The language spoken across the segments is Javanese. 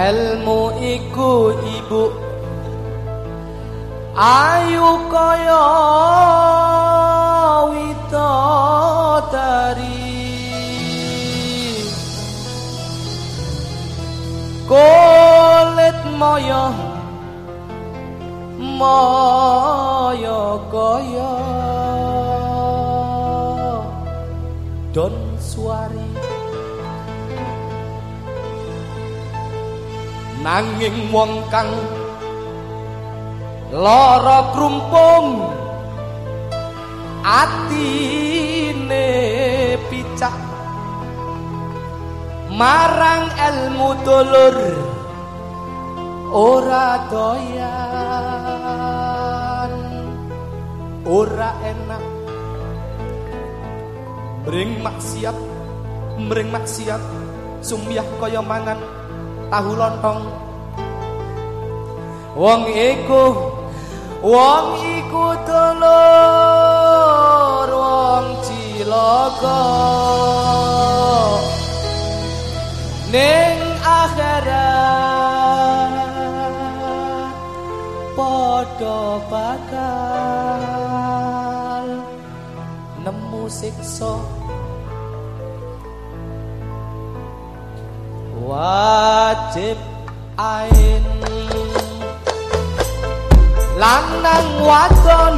Elmu iku ibu. Ayu kaya wito dari Kulit moyo Moyo kaya. Don suari nanging wong kang lara krumpung atine picak. Marang ilmu dulur ora doyan ora enak. Mring maksiat mring maksiat sumyah kaya mangan tahu lontong. Wong iku wong iku dulur wong cilaka. Ning akhirat padha bakal nemu siksa wajib ain. Lanang wadon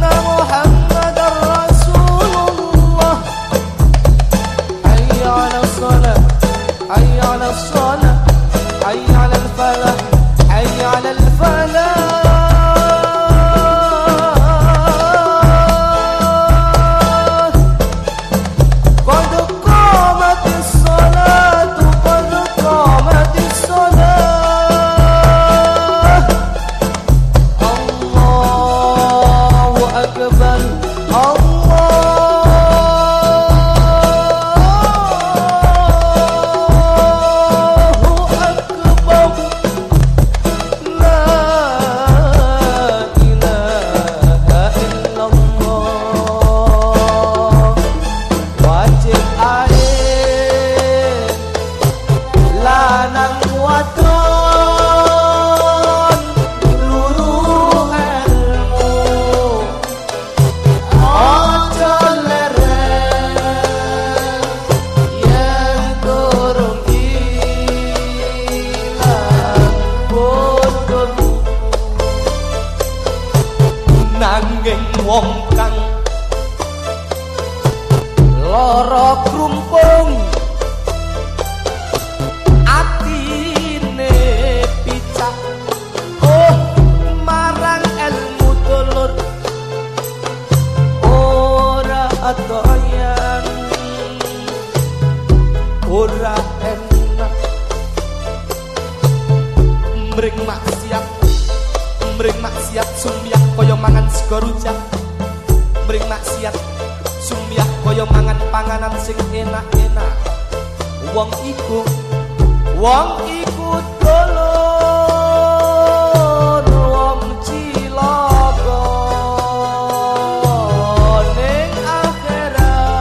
那么好 wong kang lara krumpung. Atine picak oh marang ilmu dulur. Ora doyan ora enak. Mring maksiat mring maksiat sumyah kaya mangan sego rujak mring maksiat. Sumyah kaya mangan panganan sing enak-enak. Wong iku wong iku dolor. Wong cilaka ning akhirat.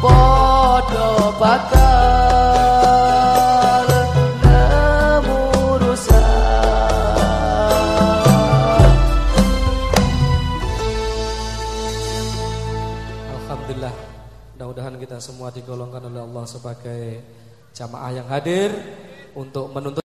Padha bakal Alhamdulillah Mudah-mudahan kita semua digolongkan oleh Allah sebagai jamaah yang hadir untuk menuntut